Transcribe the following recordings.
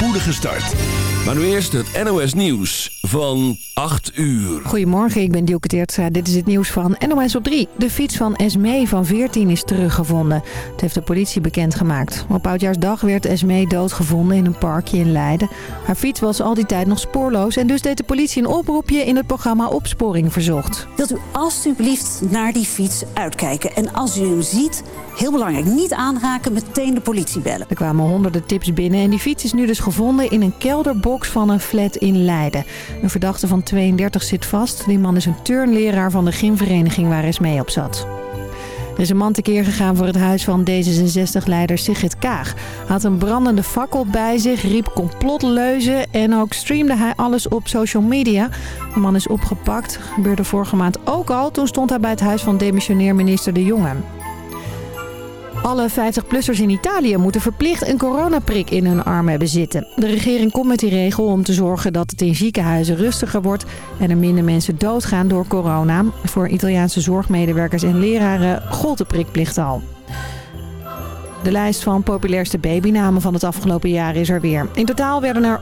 spoedige start. Maar nu eerst het NOS Nieuws van 8 uur. Goedemorgen, ik ben Dielke Teertstra. Dit is het nieuws van NOS op 3. De fiets van Esmee van 14 is teruggevonden. Het heeft de politie bekendgemaakt. Op Oudjaarsdag werd Esmee doodgevonden in een parkje in Leiden. Haar fiets was al die tijd nog spoorloos... en dus deed de politie een oproepje in het programma Opsporing Verzocht. Wilt u alstublieft naar die fiets uitkijken. En als u hem ziet, heel belangrijk, niet aanraken, meteen de politie bellen. Er kwamen honderden tips binnen en die fiets is nu dus gevonden in een kelderbox van een flat in Leiden. Een verdachte van 32 zit vast. Die man is een turnleraar van de gymvereniging waar Esmee op zat. Er is een man tekeer gegaan voor het huis van D66-leider Sigrid Kaag. Hij had een brandende fakkel bij zich, riep complotleuzen en ook streamde hij alles op social media. De man is opgepakt. Gebeurde vorige maand ook al. Toen stond hij bij het huis van demissionair minister De Jonge. Alle 50-plussers in Italië moeten verplicht een coronaprik in hun arm hebben zitten. De regering komt met die regel om te zorgen dat het in ziekenhuizen rustiger wordt... en er minder mensen doodgaan door corona. Voor Italiaanse zorgmedewerkers en leraren gold de prikplicht al. De lijst van populairste babynamen van het afgelopen jaar is er weer. In totaal werden er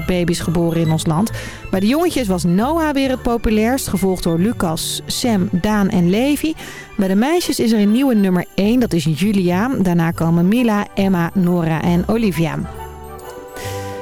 177.473 baby's geboren in ons land. Bij de jongetjes was Noah weer het populairst, gevolgd door Lucas, Sam, Daan en Levi. Bij de meisjes is er een nieuwe nummer 1, dat is Julia. Daarna komen Mila, Emma, Nora en Olivia.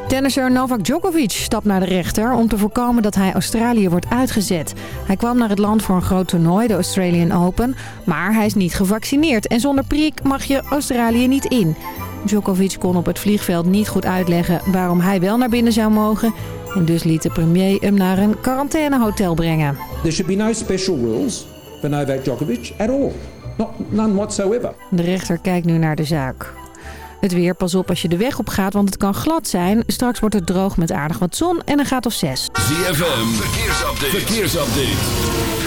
Tennisser Novak Djokovic stapt naar de rechter om te voorkomen dat hij Australië wordt uitgezet. Hij kwam naar het land voor een groot toernooi, de Australian Open, maar hij is niet gevaccineerd en zonder prik mag je Australië niet in. Djokovic kon op het vliegveld niet goed uitleggen waarom hij wel naar binnen zou mogen en dus liet de premier hem naar een quarantainehotel brengen. There should be no special rules for Novak Djokovic at all. Not, none whatsoever. De rechter kijkt nu naar de zaak. Het weer, pas op als je de weg op gaat, want het kan glad zijn. Straks wordt het droog met aardig wat zon en een gaat of 6. ZFM, verkeersupdate. verkeersupdate.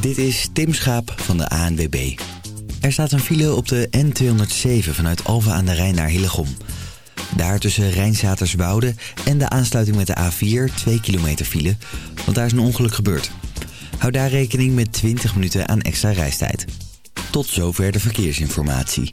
Dit is Tim Schaap van de ANWB. Er staat een file op de N207 vanuit Alphen aan de Rijn naar Hillegom. Daar tussen Rijnzaterswoude en de aansluiting met de A4 2 kilometer file, want daar is een ongeluk gebeurd. Hou daar rekening met 20 minuten aan extra reistijd. Tot zover de verkeersinformatie.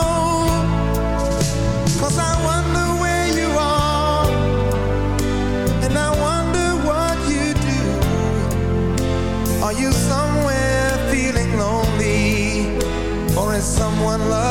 someone loves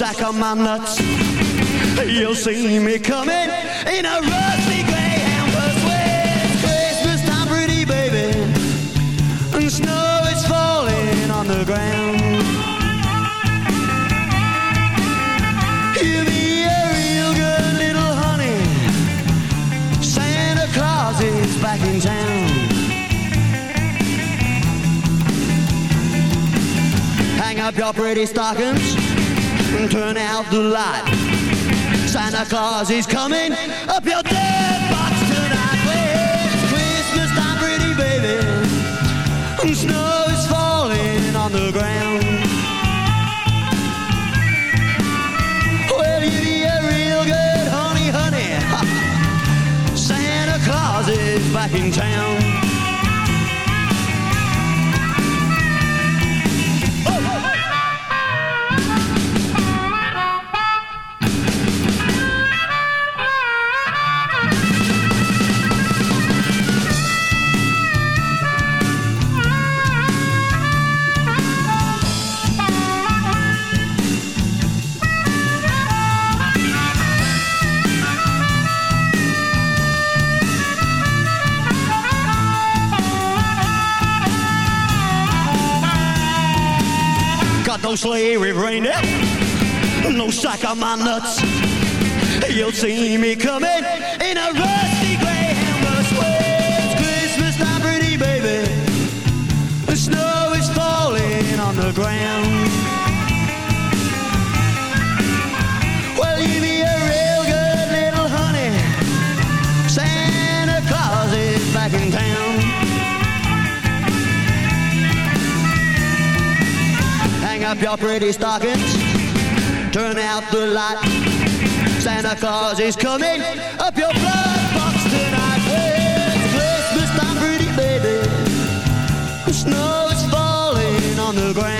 Sack of my nuts. You'll see me coming in a rusty bus. Well, it's Christmas time, pretty baby, and snow is falling on the ground. You'll be a real good little honey. Santa Claus is back in town. Hang up your pretty stockings turn out the light. Santa Claus is coming up your dead box tonight. It's Christmas time, pretty baby, snow is falling on the ground. Well, you be a real good honey, honey. Santa Claus is back in town. No sleigh with reindeer, no sack on my nuts. You'll see me coming in a rusty greyhound bus. Well, Christmas time, pretty baby. The snow is falling on the ground. Up your pretty stockings. Turn out the light. Santa Claus is coming up your blood box tonight. Well, it's Christmas time, pretty baby. The snow is falling on the ground.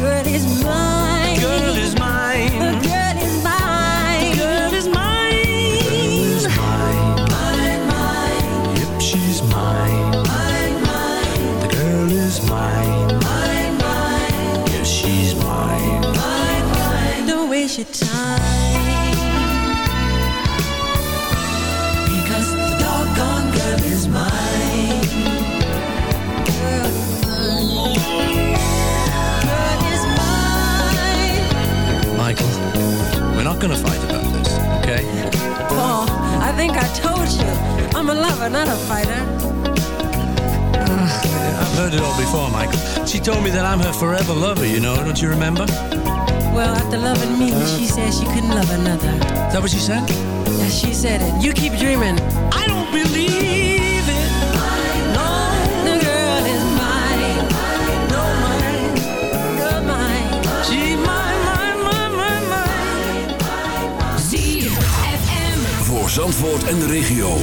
The girl is I'm her forever lover, you know, don't you remember? Well, after loving me, she said she couldn't love another. Is that what she said? Yeah, she said it. You keep dreaming. I don't believe it. No. The girl is mine. No, mine. You're mine. She's mine, mine, mine, mine, mine. ZFM. Voor Zandvoort en de regio.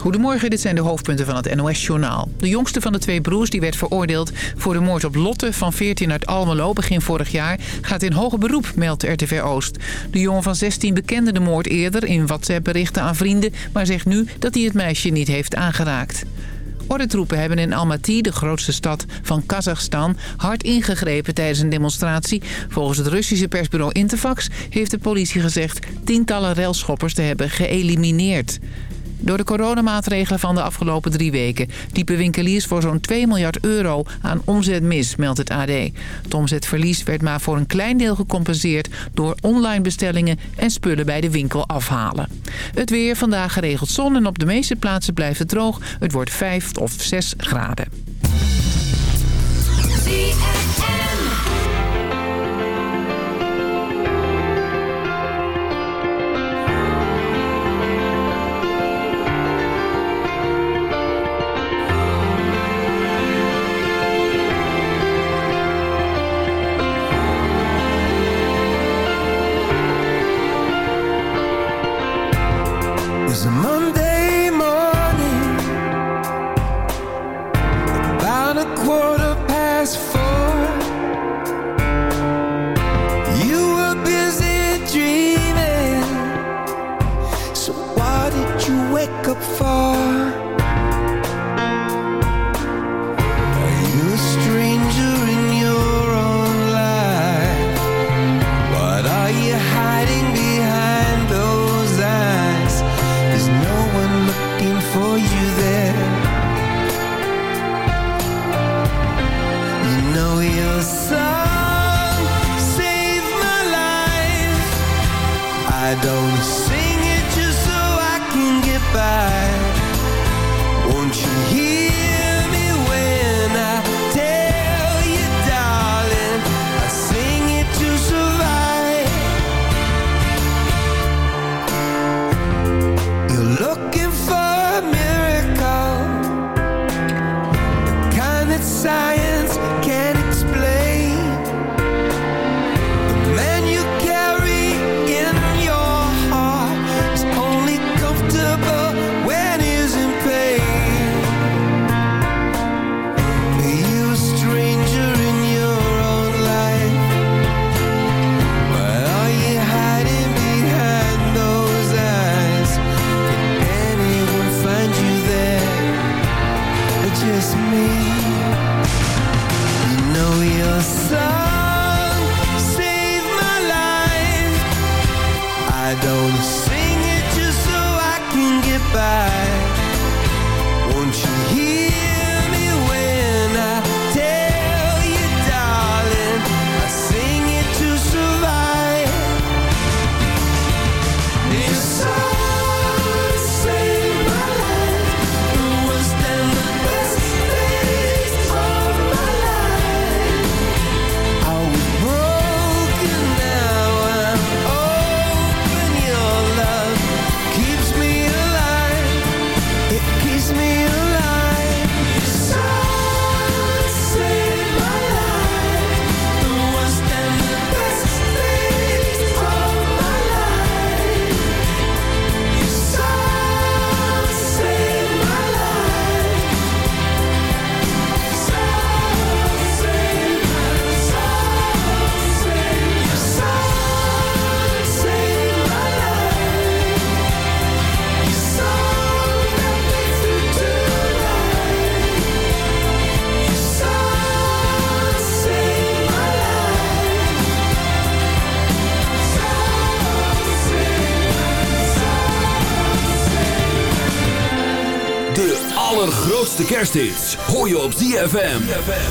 Goedemorgen, dit zijn de hoofdpunten van het NOS-journaal. De jongste van de twee broers die werd veroordeeld voor de moord op Lotte van 14 uit Almelo begin vorig jaar gaat in hoger beroep, meldt RTV Oost. De jongen van 16 bekende de moord eerder in WhatsApp-berichten aan vrienden, maar zegt nu dat hij het meisje niet heeft aangeraakt. Ordentroepen hebben in Almaty, de grootste stad van Kazachstan, hard ingegrepen tijdens een demonstratie. Volgens het Russische persbureau Interfax heeft de politie gezegd tientallen railschoppers te hebben geëlimineerd. Door de coronamaatregelen van de afgelopen drie weken... diepen winkeliers voor zo'n 2 miljard euro aan omzet mis, meldt het AD. Het omzetverlies werd maar voor een klein deel gecompenseerd... door online bestellingen en spullen bij de winkel afhalen. Het weer, vandaag geregeld zon en op de meeste plaatsen blijft het droog. Het wordt 5 of 6 graden. Je op ZFM.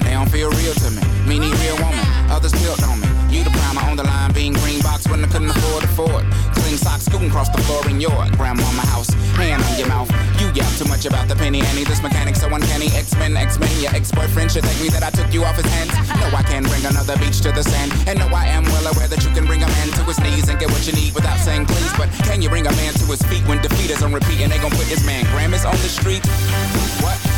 They don't feel real to me. Me need real woman. Others built on me. You the primer on the line, being green box when I couldn't afford a Ford. Clean socks scooting across the floor in your grandmama house. Hand on your mouth. You yell too much about the penny Annie. This mechanic so uncanny. X-Men, X-Men. Your ex-boyfriend should thank me that I took you off his hands. No, I can bring another beach to the sand. And no, I am well aware that you can bring a man to his knees and get what you need without saying please. But can you bring a man to his feet when defeat is on repeat and they gon' put this man Grammys on the street? What?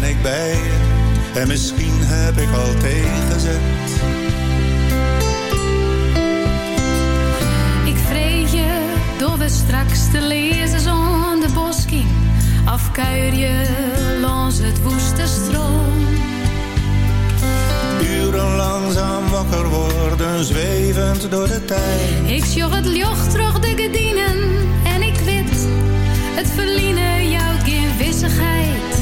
ben ik bij je. En misschien heb ik al tegenzet. Ik vreet je door we straks te lezen zonder bosking. Afkuier je langs het woeste stroom. Uren langzaam wakker worden, zwevend door de tijd. Ik sjoch het joch terug de gedienen en ik wit. Het verliezen jouw geen.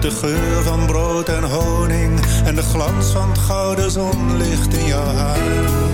De geur van brood en honing en de glans van het gouden zonlicht in jouw haar.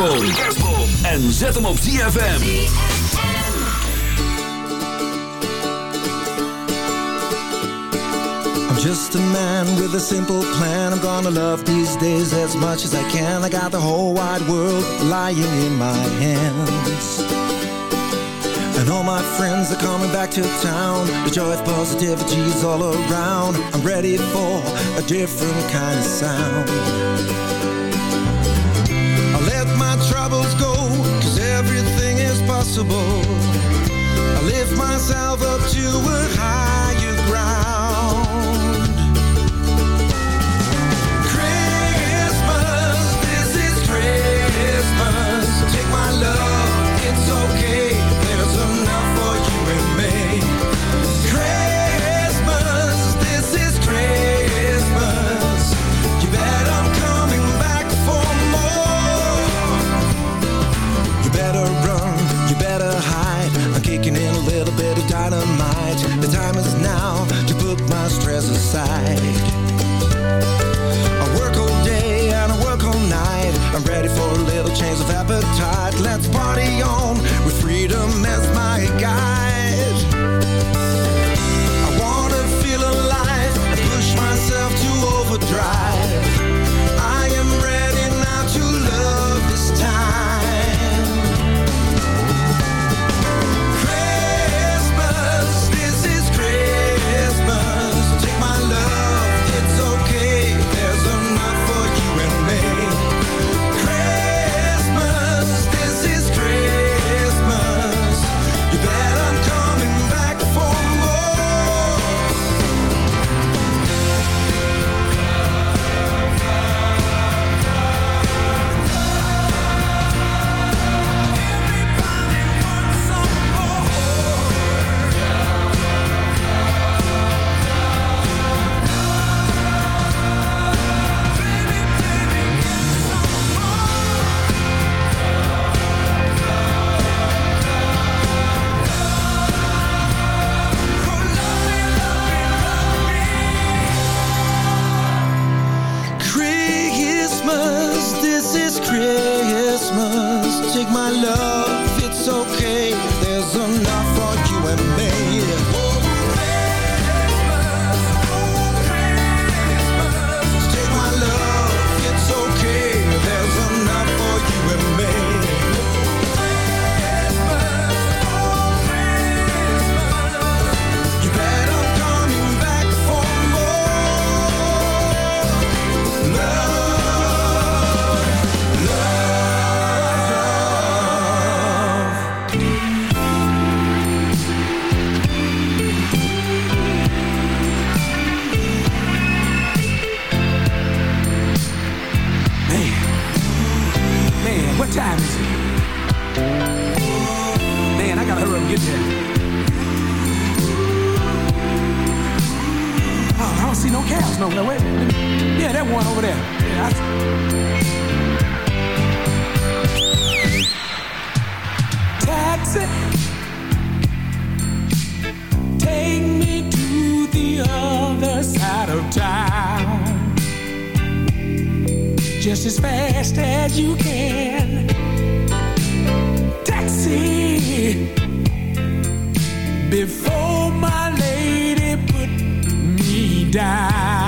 Onder de kerstboom. En zet hem op ZFM. I'm just a man with a simple plan. I'm gonna love these days as much as I can. I got the whole wide world lying in my hands. And all my friends are coming back to town. The joy of positivity is all around. I'm ready for a different kind of sound. Is possible. I lift myself up to a higher ground. Christmas, this is Christmas. Take my love, put my stress aside. I work all day and I work all night. I'm ready for a little change of appetite. Let's party on with freedom as my guide. I wanna feel alive and push myself to overdrive. No no. Yeah, that one over there. Yeah, I- Taxi, take me to the other side of town just as fast as you can. Taxi, before my lady put me down.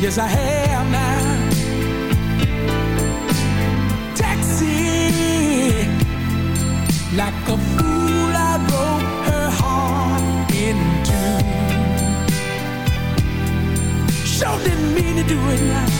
Yes, I have now. Taxi, like a fool, I broke her heart in two. Sure didn't mean to do it now.